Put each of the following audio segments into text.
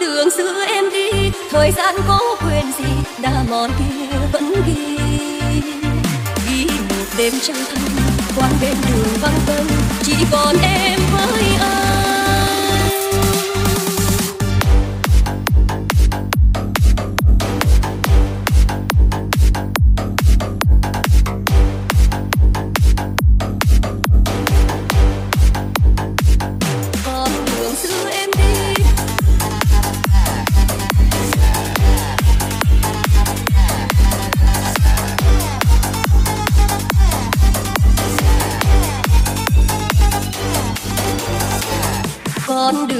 đường xưa em đi, thời gian có quên gì, đã mòn kia vẫn ghi. Ghi một đêm trăng thanh quang bên đường vắng tân chỉ còn em với anh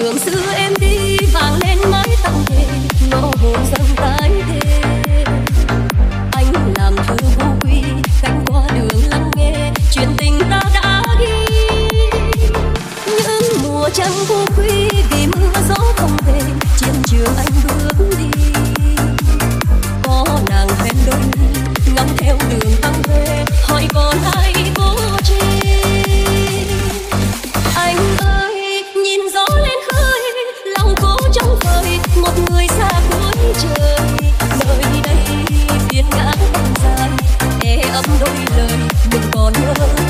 đường xưa em đi vàng lên mái tóc về ngõ hồ dâng tái đêm anh làm thơ vô đôi lời đừng còn hơn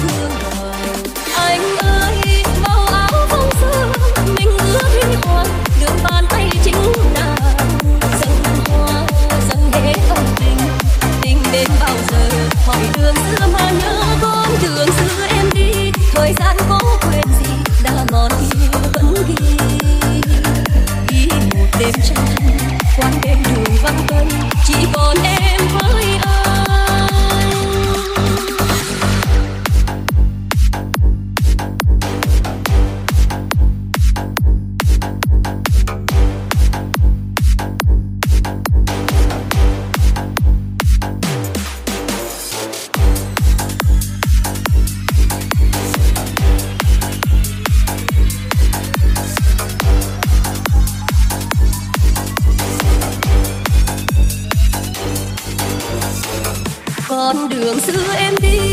con đường xưa em đi.